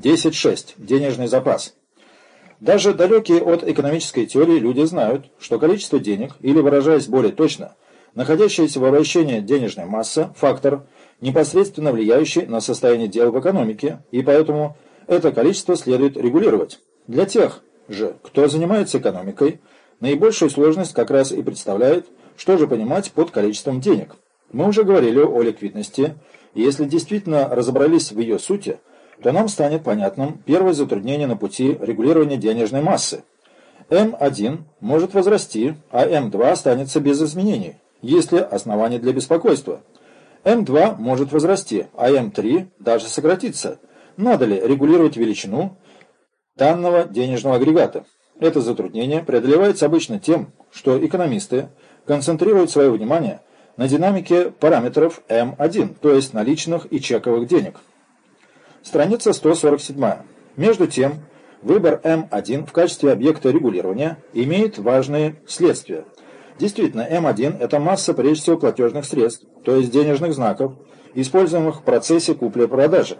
10.6. Денежный запас. Даже далекие от экономической теории люди знают, что количество денег, или выражаясь более точно, находящаяся в обращении денежная масса – фактор, непосредственно влияющий на состояние дел в экономике, и поэтому это количество следует регулировать. Для тех же, кто занимается экономикой, наибольшую сложность как раз и представляет, что же понимать под количеством денег. Мы уже говорили о ликвидности, и если действительно разобрались в ее сути – то нам станет понятным первое затруднение на пути регулирования денежной массы. М1 может возрасти, а М2 останется без изменений, если основания для беспокойства. М2 может возрасти, а М3 даже сократиться. Надо ли регулировать величину данного денежного агрегата? Это затруднение преодолевается обычно тем, что экономисты концентрируют свое внимание на динамике параметров М1, то есть наличных и чековых денег. Страница 147. Между тем, выбор М1 в качестве объекта регулирования имеет важные следствия. Действительно, М1 – это масса прежде всего платежных средств, то есть денежных знаков, используемых в процессе купли-продажи.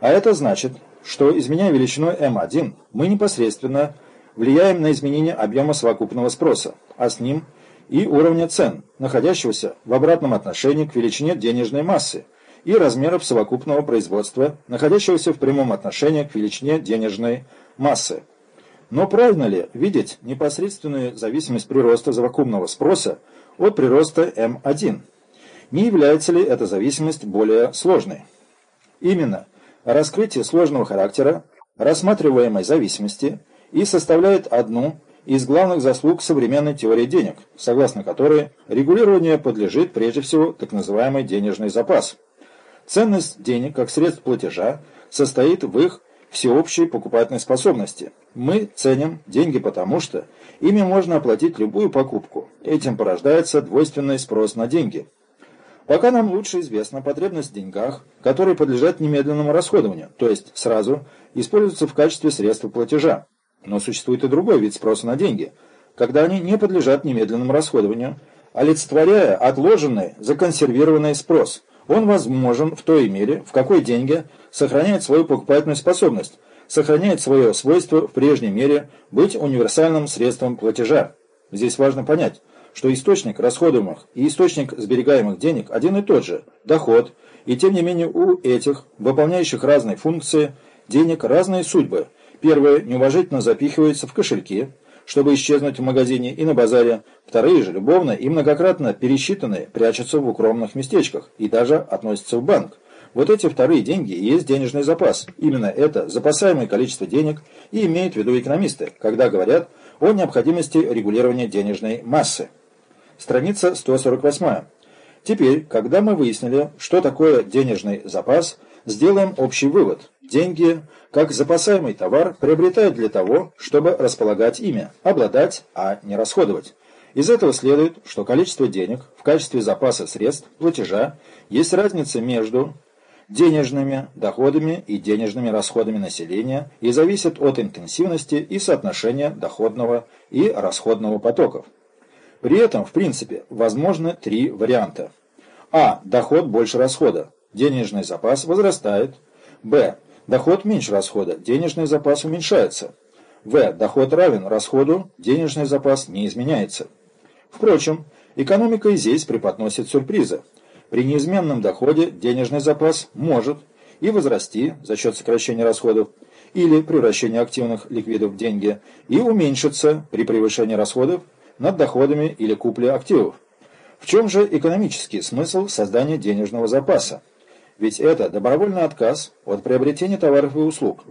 А это значит, что, изменяя величину М1, мы непосредственно влияем на изменение объема совокупного спроса, а с ним и уровня цен, находящегося в обратном отношении к величине денежной массы – и размеров совокупного производства, находящегося в прямом отношении к величине денежной массы. Но правильно ли видеть непосредственную зависимость прироста совокупного спроса от прироста М1? Не является ли эта зависимость более сложной? Именно раскрытие сложного характера рассматриваемой зависимости и составляет одну из главных заслуг современной теории денег, согласно которой регулирование подлежит прежде всего так называемый денежный запас – Ценность денег как средств платежа состоит в их всеобщей покупательной способности. Мы ценим деньги потому, что ими можно оплатить любую покупку. Этим порождается двойственный спрос на деньги. Пока нам лучше известна потребность в деньгах, которые подлежат немедленному расходованию, то есть сразу используются в качестве средства платежа. Но существует и другой вид спроса на деньги, когда они не подлежат немедленному расходованию, олицетворяя отложенный, законсервированный спрос – он возможен в той мере, в какой деньги сохраняют свою покупательную способность, сохраняет свое свойство в прежней мере быть универсальным средством платежа. Здесь важно понять, что источник расходуемых и источник сберегаемых денег один и тот же – доход, и тем не менее у этих, выполняющих разные функции, денег разные судьбы. Первое неуважительно запихивается в кошельки – чтобы исчезнуть в магазине и на базаре. Вторые же, любовно и многократно пересчитанные, прячутся в укромных местечках и даже относятся в банк. Вот эти вторые деньги и есть денежный запас. Именно это запасаемое количество денег и имеют в виду экономисты, когда говорят о необходимости регулирования денежной массы. Страница 148. Теперь, когда мы выяснили, что такое денежный запас, сделаем общий вывод. Деньги, как запасаемый товар, приобретают для того, чтобы располагать ими, обладать, а не расходовать. Из этого следует, что количество денег в качестве запаса средств платежа есть разница между денежными доходами и денежными расходами населения и зависит от интенсивности и соотношения доходного и расходного потоков. При этом, в принципе, возможны три варианта. А. Доход больше расхода. Денежный запас возрастает. Б. Доход меньше расхода, денежный запас уменьшается. В. Доход равен расходу, денежный запас не изменяется. Впрочем, экономика и здесь преподносит сюрпризы. При неизменном доходе денежный запас может и возрасти за счет сокращения расходов или превращения активных ликвидов в деньги, и уменьшиться при превышении расходов над доходами или купле активов. В чем же экономический смысл создания денежного запаса? Ведь это добровольный отказ от приобретения товаров и услуг.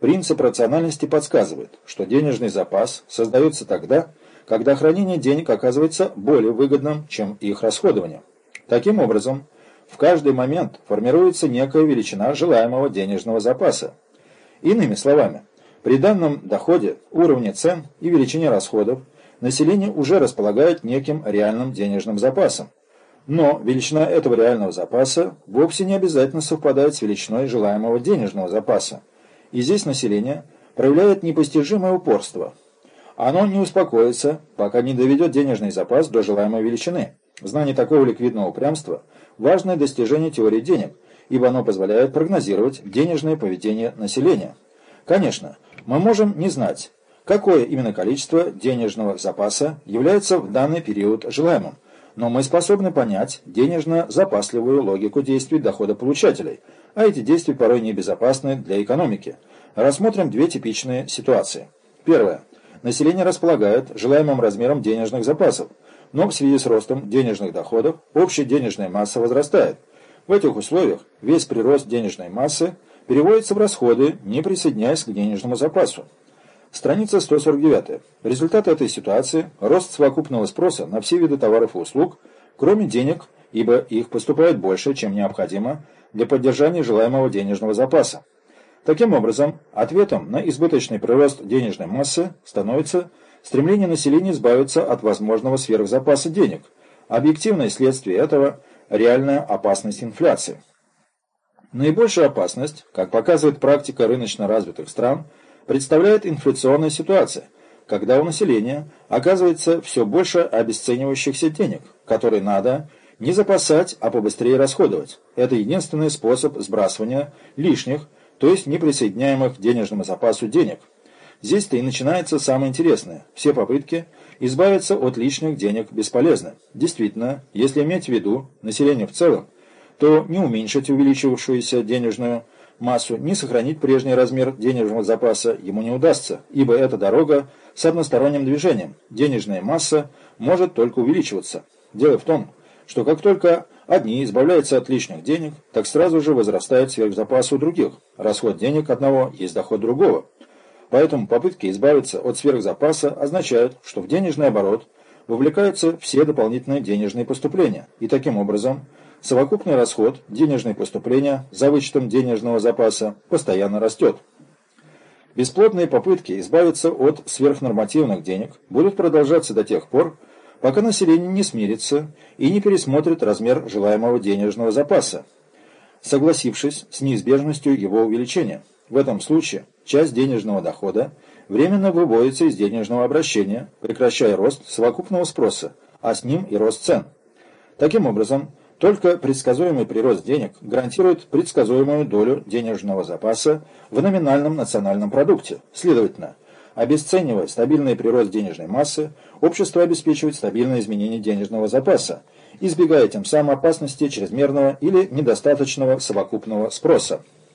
Принцип рациональности подсказывает, что денежный запас создается тогда, когда хранение денег оказывается более выгодным, чем их расходование. Таким образом, в каждый момент формируется некая величина желаемого денежного запаса. Иными словами, при данном доходе, уровне цен и величине расходов население уже располагает неким реальным денежным запасом, но величина этого реального запаса вовсе не обязательно совпадает с величиной желаемого денежного запаса. И здесь население проявляет непостижимое упорство. Оно не успокоится, пока не доведет денежный запас до желаемой величины. Знание такого ликвидного упрямства – важное достижение теории денег, ибо оно позволяет прогнозировать денежное поведение населения. Конечно, мы можем не знать, какое именно количество денежного запаса является в данный период желаемым, но мы способны понять денежно-запасливую логику действий доходополучателей, а эти действия порой небезопасны для экономики. Рассмотрим две типичные ситуации. Первое. Население располагает желаемым размером денежных запасов, но в связи с ростом денежных доходов общая денежная масса возрастает. В этих условиях весь прирост денежной массы переводится в расходы, не присоединяясь к денежному запасу. Страница 149. Результат этой ситуации – рост совокупного спроса на все виды товаров и услуг, кроме денег, ибо их поступает больше, чем необходимо для поддержания желаемого денежного запаса. Таким образом, ответом на избыточный прирост денежной массы становится стремление населения избавиться от возможного сверхзапаса денег. Объективное следствие этого – реальная опасность инфляции. Наибольшая опасность, как показывает практика рыночно развитых стран – представляет инфляционная ситуация, когда у населения оказывается все больше обесценивающихся денег, которые надо не запасать, а побыстрее расходовать. Это единственный способ сбрасывания лишних, то есть неприсоединяемых к денежному запасу денег. Здесь-то и начинается самое интересное. Все попытки избавиться от лишних денег бесполезны. Действительно, если иметь в виду население в целом, то не уменьшить увеличившуюся денежную массу, ни сохранить прежний размер денежного запаса ему не удастся, ибо это дорога с односторонним движением. Денежная масса может только увеличиваться. Дело в том, что как только одни избавляются от лишних денег, так сразу же возрастает сверхзапас у других. Расход денег одного есть доход другого. Поэтому попытки избавиться от сверхзапаса означают, что в денежный оборот вовлекаются все дополнительные денежные поступления, и таким образом – совокупный расход, денежные поступления за вычетом денежного запаса постоянно растет. Бесплодные попытки избавиться от сверхнормативных денег будут продолжаться до тех пор, пока население не смирится и не пересмотрит размер желаемого денежного запаса, согласившись с неизбежностью его увеличения. В этом случае часть денежного дохода временно выводится из денежного обращения, прекращая рост совокупного спроса, а с ним и рост цен. Таким образом, только предсказуемый прирост денег гарантирует предсказуемую долю денежного запаса в номинальном национальном продукте. Следовательно, обесценивая стабильный прирост денежной массы, общество обеспечивает стабильное изменение денежного запаса, избегая тем самым опасности чрезмерного или недостаточного совокупного спроса.